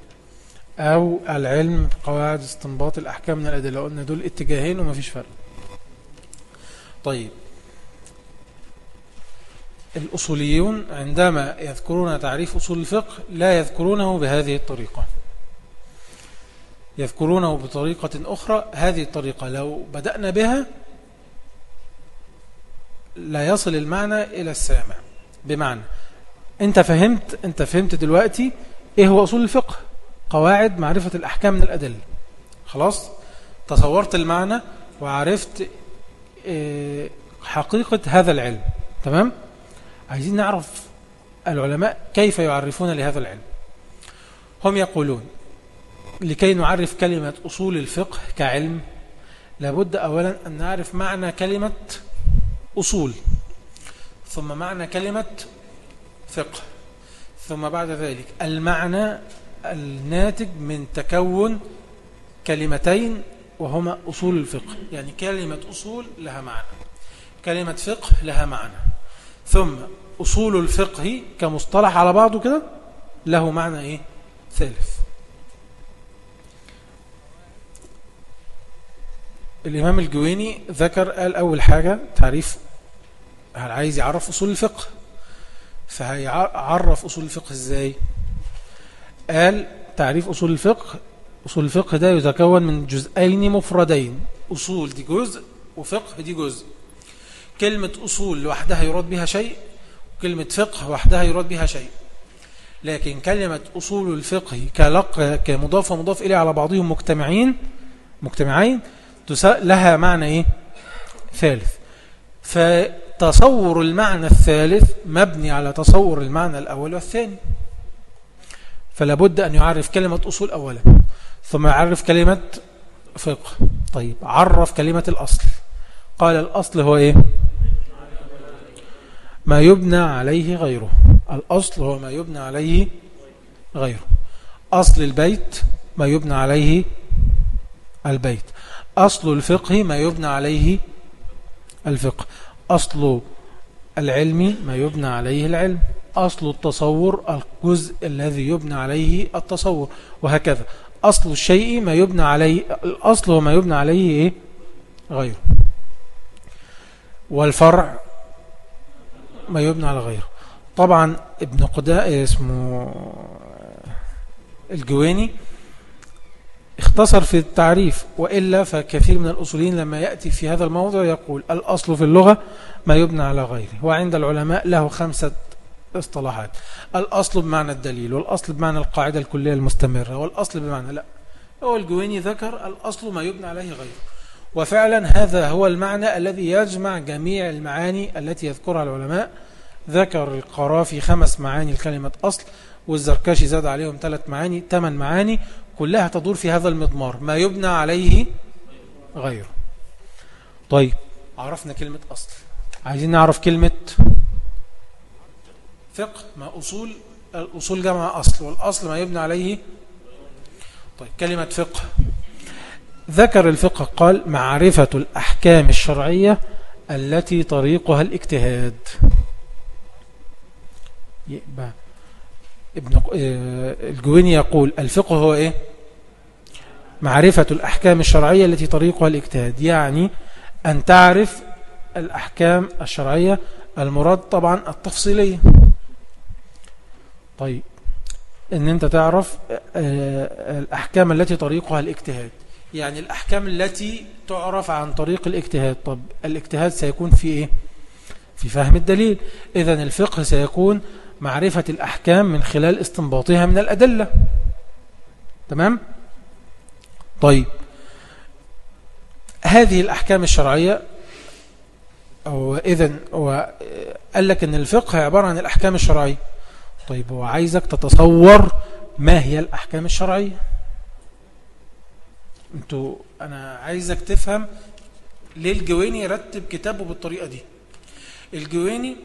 أو العلم قواعد استنباط الأحكام من الأدلة قلنا دول اتجاهين وما فيش فرق. طيب. الأصوليون عندما يذكرون تعريف أصول الفقه لا يذكرونه بهذه الطريقة. يذكرونه بطريقة أخرى هذه الطريقة لو بدأنا بها لا يصل المعنى إلى السامع. بمعنى أنت فهمت أنت فهمت دلوقتي إيه هو أصول الفقه؟ قواعد معرفة الأحكام من الأدلة. خلاص؟ تصورت المعنى وعرفت آه حقيقة هذا العلم. تمام؟ عايزين نعرف العلماء كيف يعرفون لهذا العلم. هم يقولون لكي نعرف كلمة أصول الفقه كعلم لابد أولا أن نعرف معنى كلمة أصول ثم معنى كلمة فقه ثم بعد ذلك المعنى الناتج من تكون كلمتين وهما أصول الفقه. يعني كلمة أصول لها معنى. كلمة فقه لها معنى. ثم أصول الفقه كمصطلح على بعضه كده له معنى إيه؟ ثالث. الإمام الجويني ذكر قال أول حاجة تعريف هل عايز يعرف أصول الفقه؟ فهيعرف أصول الفقه إزاي؟ قال تعريف أصول الفقه أصول الفقه ده يتكون من جزئين مفردين. أصول دي جزء وفقه دي جزء. كلمة أصول لوحدها يراد بها شيء وكلمة فقه وحدها يراد بها شيء. لكن كلمة أصول الفقه كلق كمضاف ومضاف إليه على بعضهم مجتمعين مجتمعين لها معنى إيه؟ ثالث. فتصور المعنى الثالث مبني على تصور المعنى الأول والثاني. فلا بد أن يعرف كلمة أصول أولا ثم يعرف كلمة فقه. طيب عرف كلمة الأصل. قال الأصل هو إيه؟ ما يبنى عليه غيره. الأصل هو ما يبنى عليه غيره. أصل البيت ما يبنى عليه البيت. أصل الفقه ما يبنى عليه الفقه. أصل العلم ما يبنى عليه العلم. أصل التصور الجزء الذي يبنى عليه التصور وهكذا. أصل الشيء ما يبنى عليه الأصل هو ما يبنى عليه إيه؟ غيره. والفرع ما يبنى على غيره. طبعا ابن قداء اسمه الجواني اختصر في التعريف وإلا فكثير من الأصولين لما يأتي في هذا الموضوع يقول الأصل في اللغة ما يبنى على غيره وعند العلماء له خمسة اصطلاحات. الأصل بمعنى الدليل والأصل بمعنى القاعدة الكلية المستمرة والأصل بمعنى لا. هو الجويني ذكر الأصل ما يبنى عليه غيره. وفعلا هذا هو المعنى الذي يجمع جميع المعاني التي يذكرها العلماء. ذكر القرافي خمس معاني لكلمة أصل والزركاشي زاد عليهم ثلاث معاني ثمان معاني كلها تدور في هذا المضمار. ما يبنى عليه غيره. طيب عرفنا كلمة أصل. عايزين نعرف كلمة فقه ما أصول الأصول جمع أصل والأصل ما يبنى عليه. طيب كلمة فقه. ذكر الفقه قال معرفة الأحكام الشرعية التي طريقها الاجتهاد. ابن آه، الجويني يقول الفقه هو إيه؟ معرفة الأحكام الشرعية التي طريقها الاجتهاد. يعني أن تعرف الأحكام الشرعية المراد طبعا التفصيلية. طيب. إن أنت تعرف آه، الأحكام التي طريقها الاجتهاد. يعني الأحكام التي تعرف عن طريق الاجتهاد. طب الاجتهاد سيكون في إيه؟ في فهم الدليل. إذن الفقه سيكون معرفة الأحكام من خلال استنباطها من الأدلة. تمام؟ طيب. هذه الأحكام الشرعية أو إذن هو قال لك أن الفقه عبارة عن الأحكام الشرعية. طيب هو عايزك تتصور ما هي الأحكام الشرعية. أنتوا أنا عايزك تفهم ليه الجويني يرتب كتابه بالطريقة دي. الجويني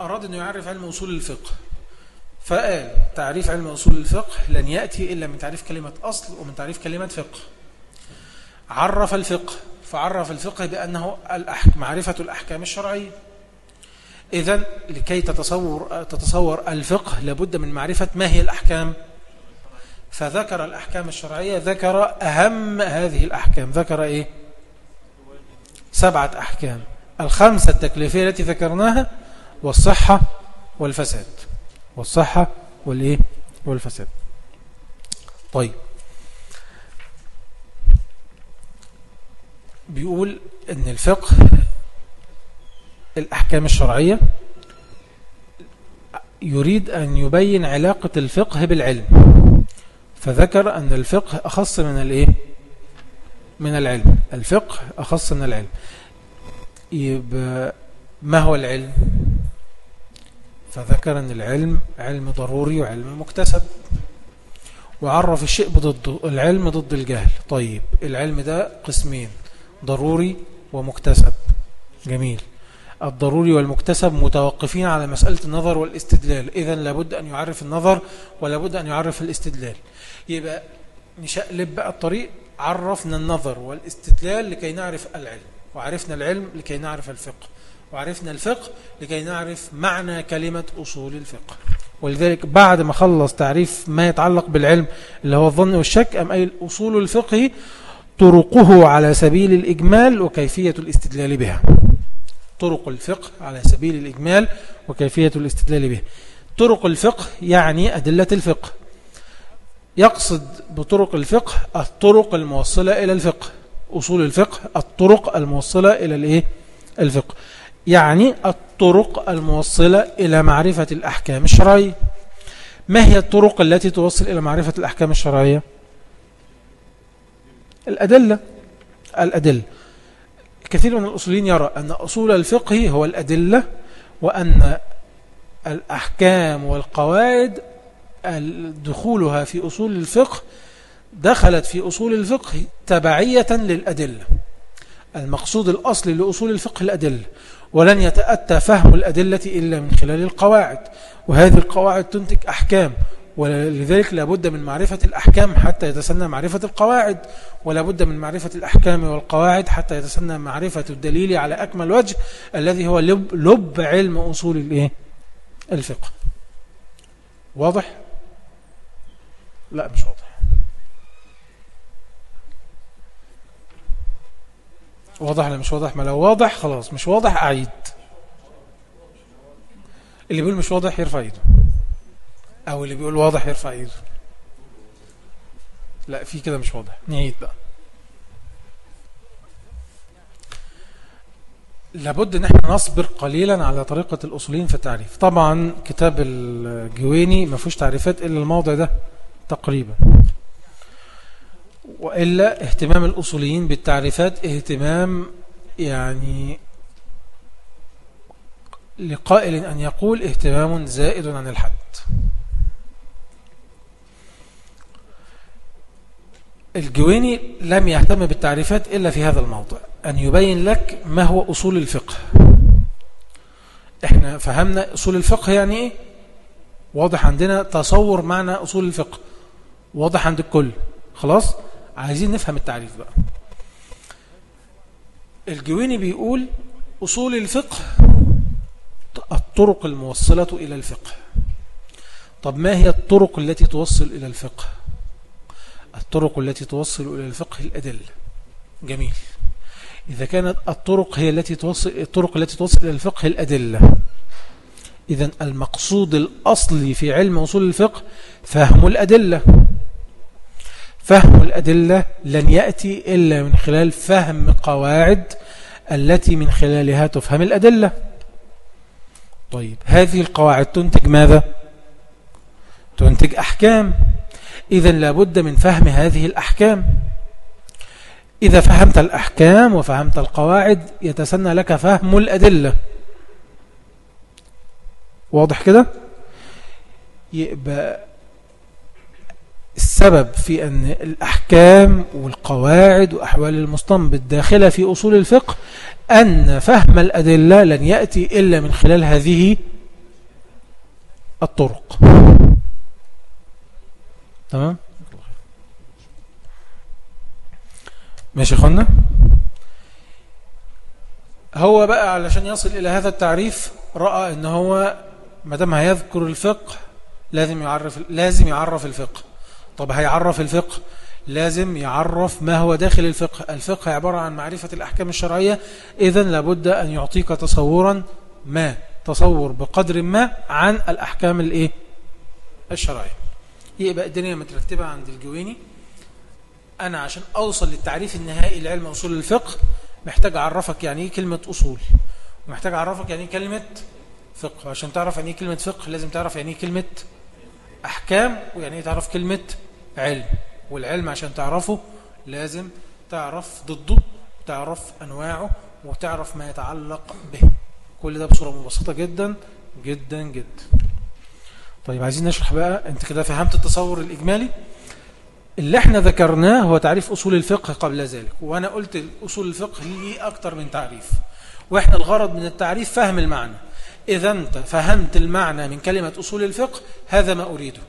أراد أن يعرف علم أصول الفقه. فقال تعريف علم أصول الفقه لن يأتي إلا من تعريف كلمة أصل ومن تعريف كلمة فقه. عرف الفقه فعرف الفقه بأنه معرفة الأحكام الشرعية. إذا لكي تتصور, تتصور الفقه لابد من معرفة ما هي الأحكام. فذكر الأحكام الشرعية ذكر أهم هذه الأحكام. ذكر إيه؟ سبعة أحكام. الخمسة التكليفية التي ذكرناها والصحة والفساد. والصحة والإيه؟ والفساد. طيب. بيقول إن الفقه الأحكام الشرعية يريد أن يبين علاقة الفقه بالعلم. فذكر أن الفقه أخص من الإيه؟ من العلم. الفقه أخص من العلم. يبقى ما هو العلم؟ فذكر أن العلم علم ضروري وعلم مكتسب. وعرف الشيء بضده العلم ضد الجهل. طيب العلم ده قسمين ضروري ومكتسب. جميل. الضروري والمكتسب متوقفين على مسألة النظر والاستدلال. إذا لابد أن يعرف النظر ولابد أن يعرف الاستدلال. يبقى نشقلب بقى الطريق عرفنا النظر والاستدلال لكي نعرف العلم. وعرفنا العلم لكي نعرف الفقه. وعرفنا الفقه لكي نعرف معنى كلمة أصول الفقه. ولذلك بعد ما خلص تعريف ما يتعلق بالعلم اللي هو الظن والشك أم أي أصول الفقه طرقه على سبيل الإجمال وكيفية الاستدلال بها. طرق الفقه على سبيل الإجمال وكيفية الاستدلال بها طرق الفقه يعني أدلة الفقه. يقصد بطرق الفقه الطرق الموصلة إلى الفقه. أصول الفقه الطرق الموصلة إلى الإيه؟ الفقه. يعني الطرق الموصلة إلى معرفة الأحكام الشرعية. ما هي الطرق التي توصل إلى معرفة الأحكام الشرعية؟ الأدلة. الأدلة. كثير من الأصولين يرى أن أصول الفقه هو الأدلة وأن الأحكام والقواعد دخولها في أصول الفقه دخلت في أصول الفقه تبعية للأدلة. المقصود الأصل لأصول الفقه الأدلة ولن يتأتى فهم الأدلة إلا من خلال القواعد وهذه القواعد تنتج أحكام ولذلك لابد من معرفة الأحكام حتى يتسنى معرفة القواعد ولابد من معرفة الأحكام والقواعد حتى يتسنى معرفة الدليل على أكمل وجه الذي هو لب, لب علم أصول الإيه؟ الفقه. واضح؟ لا مش واضح. واضح ولا مش واضح؟ ما لو واضح خلاص مش واضح أعيد. اللي بيقول مش واضح يرفع إيده. أو اللي بيقول واضح يرفع إيده. لا في كده مش واضح. نعيد بقى. لابد إن إحنا نصبر قليلا على طريقة الأصولين في التعريف. طبعا كتاب الجويني ما فيهوش تعريفات إلا الموضع ده تقريبا. وإلا اهتمام الأصوليين بالتعريفات اهتمام يعني لقائل أن يقول اهتمام زائد عن الحد. الجويني لم يهتم بالتعريفات إلا في هذا الموضع أن يبين لك ما هو أصول الفقه. إحنا فهمنا أصول الفقه يعني إيه؟ واضح عندنا تصور معنى أصول الفقه. واضح عند الكل. خلاص؟ عايزين نفهم التعريف بقى. الجويني بيقول أصول الفقه الطرق الموصلة إلى الفقه. طب ما هي الطرق التي توصل إلى الفقه؟ الطرق التي توصل إلى الفقه الأدلة جميل. إذا كانت الطرق هي التي توصل الطرق التي توصل إلى الفقه الأدلة إذا المقصود الأصلي في علم أصول الفقه فهم الأدلة. فهم الأدلة لن يأتي إلا من خلال فهم قواعد التي من خلالها تفهم الأدلة. طيب هذه القواعد تنتج ماذا؟ تنتج أحكام. إذا لابد من فهم هذه الأحكام. إذا فهمت الأحكام وفهمت القواعد يتسنى لك فهم الأدلة. واضح كده؟ يبقى السبب في أن الأحكام والقواعد وأحوال المستنبط داخلة في أصول الفقه أن فهم الأدلة لن يأتي إلا من خلال هذه الطرق. تمام؟ ماشي خلنا هو بقى علشان يصل إلى هذا التعريف رأى أن هو مدام هيذكر الفقه لازم يعرف لازم يعرف الفقه. طب هيعرف الفقه؟ لازم يعرف ما هو داخل الفقه. الفقه عبارة عن معرفة الأحكام الشرعية إذن لابد أن يعطيك تصورا ما تصور بقدر ما عن الأحكام الإيه؟ الشرعية. يبقى الدنيا مترتبة عند الجويني. أنا عشان أوصل للتعريف النهائي لعلم أصول الفقه محتاج أعرفك يعني إيه كلمة أصول؟ ومحتاج أعرفك يعني إيه كلمة فقه. عشان تعرف يعني إيه كلمة فقه لازم تعرف يعني إيه كلمة أحكام ويعني إيه تعرف كلمة علم. والعلم عشان تعرفه لازم تعرف ضده تعرف أنواعه وتعرف ما يتعلق به. كل ده بصورة مبسطة جدا جدا جدا. طيب عايزين نشرح بقى. انت كده فهمت التصور الإجمالي؟ اللي إحنا ذكرناه هو تعريف أصول الفقه قبل ذلك وأنا قلت أصول الفقه ليه أكتر من تعريف وإحنا الغرض من التعريف فهم المعنى. إذا أنت فهمت المعنى من كلمة أصول الفقه هذا ما أريده.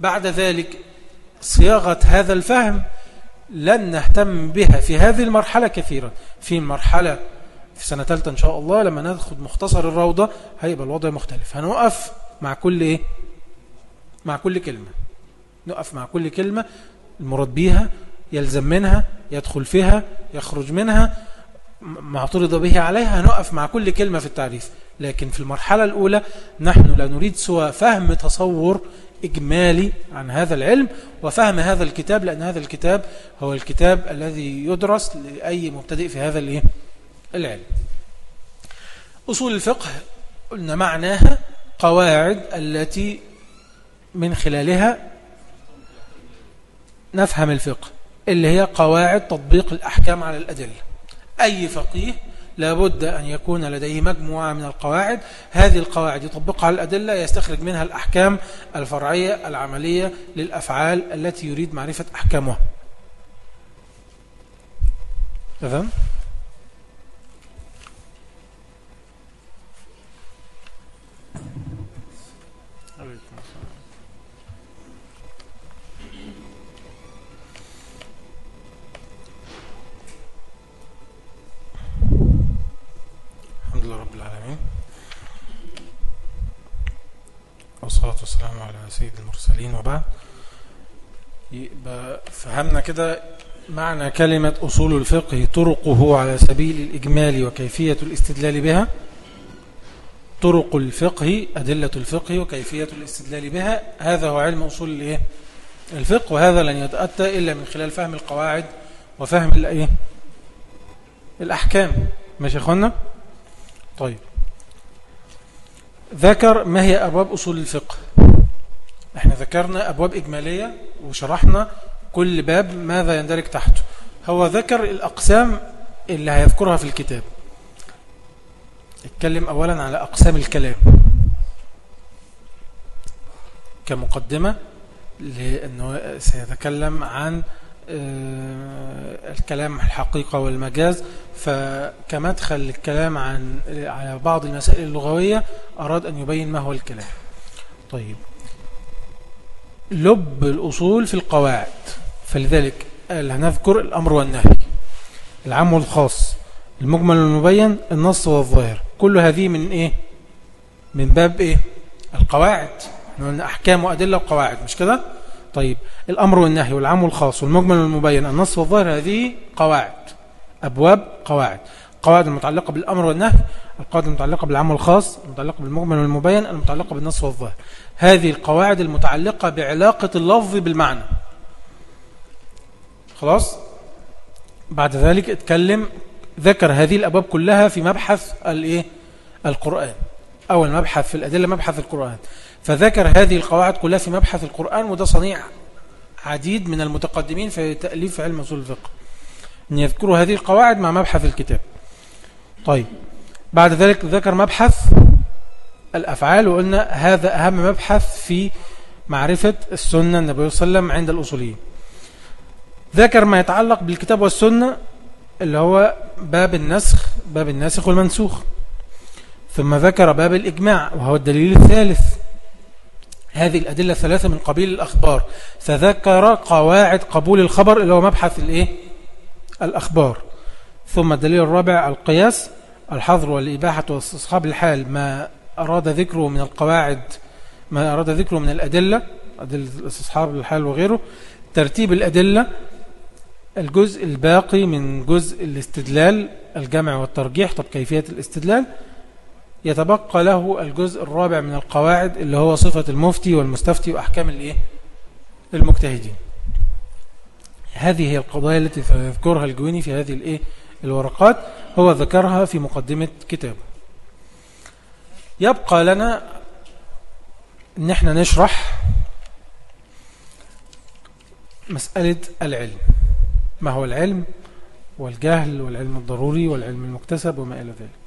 بعد ذلك صياغة هذا الفهم لن نهتم بها في هذه المرحلة كثيرا. في المرحلة في سنة ثالثة إن شاء الله لما ندخل مختصر الروضة هيبقى الوضع مختلف. هنوقف مع كل إيه؟ مع كل كلمة. نقف مع كل كلمة المراد بيها يلزم منها يدخل فيها يخرج منها ما اعترض به عليها. هنقف مع كل كلمة في التعريف. لكن في المرحلة الأولى نحن لا نريد سوى فهم تصور إجمالي عن هذا العلم وفهم هذا الكتاب لأن هذا الكتاب هو الكتاب الذي يدرس لأي مبتدئ في هذا العلم. أصول الفقه قلنا معناها قواعد التي من خلالها نفهم الفقه اللي هي قواعد تطبيق الأحكام على الأدلة. أي فقيه لابد أن يكون لديه مجموعة من القواعد. هذه القواعد يطبقها على الأدلة يستخرج منها الأحكام الفرعية العملية للأفعال التي يريد معرفة أحكامها. تمام والصلاة والسلام على سيد المرسلين. وبعد يبقى فهمنا كده معنى كلمة أصول الفقه طرقه على سبيل الإجمال وكيفية الاستدلال بها. طرق الفقه أدلة الفقه وكيفية الاستدلال بها. هذا هو علم أصول الفقه. وهذا لن يتأتى إلا من خلال فهم القواعد وفهم الأيه الأحكام. ماشي أخوانا؟ طيب. ذكر ما هي أبواب أصول الفقه. إحنا ذكرنا أبواب إجمالية وشرحنا كل باب ماذا يندرج تحته. هو ذكر الأقسام اللي هيذكرها في الكتاب. اتكلم أولا على أقسام الكلام. كمقدمة لأنه سيتكلم عن الكلام الحقيقة والمجاز. فكمدخل الكلام عن على بعض المسائل اللغوية أراد أن يبين ما هو الكلام. طيب. لب الأصول في القواعد. فلذلك هنذكر الأمر والنهي. العام والخاص المجمل والمبين النص والظاهر. كل هذه من إيه؟ من باب إيه؟ القواعد. أحكام وأدلة وقواعد مش كده؟ طيب الأمر والنهي والعام والخاص والمجمل والمبين. النص والظاهر هذه قواعد أبواب قواعد. قواعد المتعلقة بالأمر والنهي القواعد المتعلقة بالعام والخاص المتعلقة بالمجمل والمبين المتعلقة بالنص والظاهر. هذه القواعد المتعلقة بعلاقة اللفظ بالمعنى. خلاص؟ بعد ذلك اتكلم ذكر هذه الأبواب كلها في مبحث الإيه؟ القرآن. أول مبحث في الأدلة مبحث القرآن. فذكر هذه القواعد كلها في مبحث القرآن وده صنيع عديد من المتقدمين في تأليف علم أصول الفقه. أن يذكروا هذه القواعد مع مبحث الكتاب. طيب بعد ذلك ذكر مبحث الأفعال وقلنا هذا أهم مبحث في معرفة السنة النبي صلى الله عليه وسلم عند الأصوليين. ذكر ما يتعلق بالكتاب والسنة اللي هو باب النسخ باب الناسخ والمنسوخ. ثم ذكر باب الإجماع وهو الدليل الثالث. هذه الأدلة الثلاثة من قبيل الأخبار. فذكر قواعد قبول الخبر اللي هو مبحث الإيه؟ الأخبار. ثم الدليل الرابع القياس الحظر والإباحة واستصحاب الحال ما أراد ذكره من القواعد ما أراد ذكره من الأدلة أدلة استصحاب الحال وغيره ترتيب الأدلة الجزء الباقي من جزء الاستدلال الجمع والترجيح طب كيفية الاستدلال يتبقى له الجزء الرابع من القواعد اللي هو صفة المفتي والمستفتي وأحكام الإيه؟ المجتهدين. هذه هي القضايا التي سيذكرها الجويني في هذه الإيه؟ الورقات. هو ذكرها في مقدمة كتابه. يبقى لنا ان إحنا نشرح مسألة العلم. ما هو العلم؟ والجهل والعلم الضروري والعلم المكتسب وما إلى ذلك.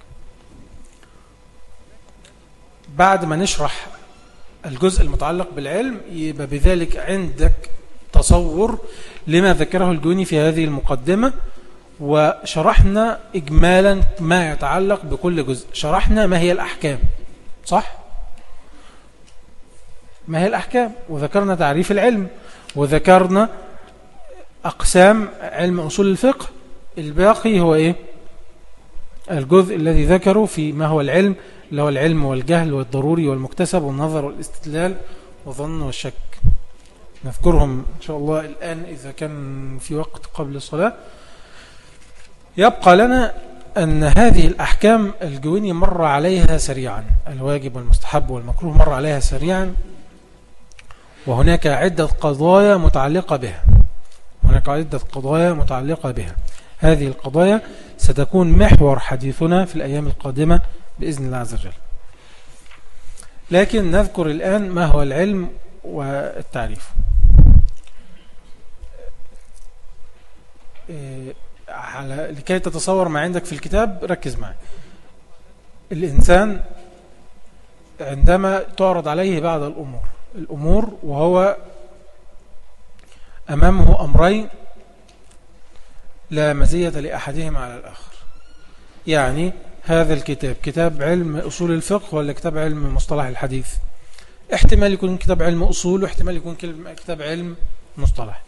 بعد ما نشرح الجزء المتعلق بالعلم يبقى بذلك عندك تصور لما ذكره الجوني في هذه المقدمة وشرحنا إجمالا ما يتعلق بكل جزء. شرحنا ما هي الأحكام صح؟ ما هي الأحكام؟ وذكرنا تعريف العلم وذكرنا أقسام علم أصول الفقه. الباقي هو إيه؟ الجزء الذي ذكره في ما هو العلم اللي هو العلم والجهل والضروري والمكتسب والنظر والاستدلال والظن والشك. نذكرهم إن شاء الله الآن إذا كان في وقت قبل الصلاة. يبقى لنا أن هذه الأحكام الجويني مر عليها سريعا. الواجب والمستحب والمكروه مر عليها سريعا. وهناك عدة قضايا متعلقة بها. هناك عدة قضايا متعلقة بها. هذه القضايا ستكون محور حديثنا في الأيام القادمة بإذن الله عز وجل. لكن نذكر الآن ما هو العلم والتعريف. إيه، على لكي تتصور ما عندك في الكتاب ركز معي. الإنسان عندما تعرض عليه بعض الأمور الأمور وهو أمامه أمرين لا مزية لأحدهما على الآخر. يعني هذا الكتاب كتاب علم أصول الفقه ولا كتاب علم مصطلح الحديث؟ احتمال يكون كتاب علم أصول واحتمال يكون كتاب علم مصطلح.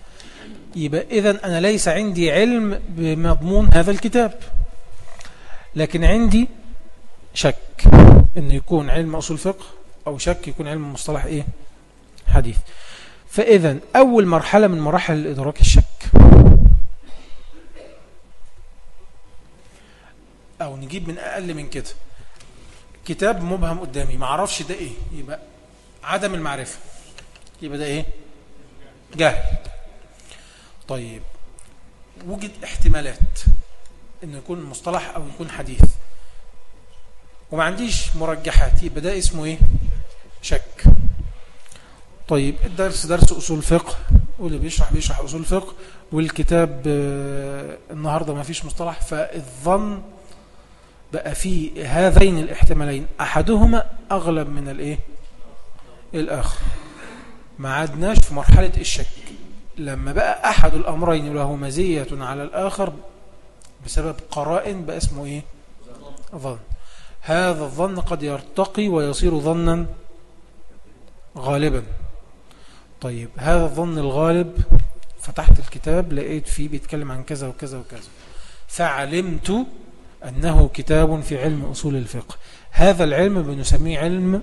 يبقى إذا أنا ليس عندي علم بمضمون هذا الكتاب. لكن عندي شك أنه يكون علم أصول فقه أو شك يكون علم مصطلح إيه؟ حديث. فإذا أول مرحلة من مراحل الإدراك الشك. أو نجيب من أقل من كده. كتاب مبهم قدامي. ما أعرفش ده إيه. يبقى عدم المعرفة. يبقى ده إيه؟ جهل. طيب. وجد احتمالات. إنه يكون مصطلح أو يكون حديث. وما عنديش مرجحات. يبقى ده اسمه إيه؟ شك. طيب. الدرس درس أصول فقه. واللي بيشرح بيشرح أصول فقه. والكتاب آه، النهاردة ما فيش مصطلح. فالظن بقى في هذين الاحتمالين. أحدهما أغلب من الإيه؟ الآخر. ما عدناش في مرحلة الشك. لما بقى أحد الأمرين له مزية على الآخر بسبب قرائن بقى اسمه إيه؟ ظن. هذا الظن قد يرتقي ويصير ظنا غالبا. طيب هذا الظن الغالب فتحت الكتاب لقيت فيه بيتكلم عن كذا وكذا وكذا. فعلمت أنه كتاب في علم أصول الفقه. هذا العلم بنسميه علم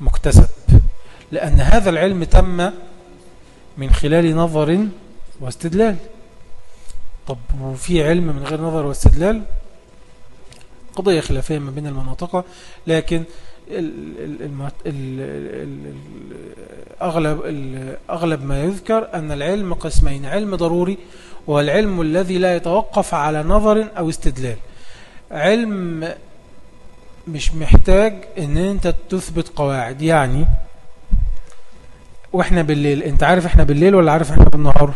مكتسب لأن هذا العلم تم من خلال نظر واستدلال. طب وفي علم من غير نظر واستدلال؟ قضية خلافية ما بين المناطق لكن أغلب, أغلب ما يذكر أن العلم قسمين علم ضروري والعلم الذي لا يتوقف على نظر أو استدلال. علم مش محتاج إن أنت تثبت قواعد. يعني وإحنا بالليل أنت عارف إحنا بالليل ولا عارف إحنا بالنهار؟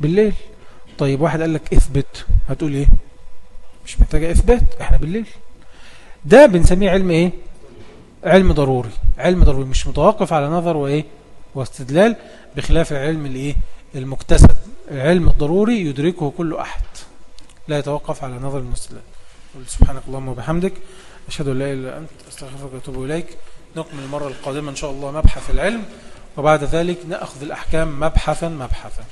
بالليل. طيب واحد قال لك اثبت هتقول إيه؟ مش محتاجة إثبات إحنا بالليل. ده بنسميه علم إيه؟ علم ضروري. علم ضروري مش متوقف على نظر وإيه؟ واستدلال بخلاف العلم الإيه؟ المكتسب. العلم الضروري يدركه كل أحد. لا يتوقف على نظر واستدلال سبحانك اللهم وبحمدك. أشهد أن لا إله إلا أنت أستغفرك وأتوب إليك. نكمل المرة القادمة إن شاء الله مبحث العلم. وبعد ذلك نأخذ الأحكام مبحثا مبحثا.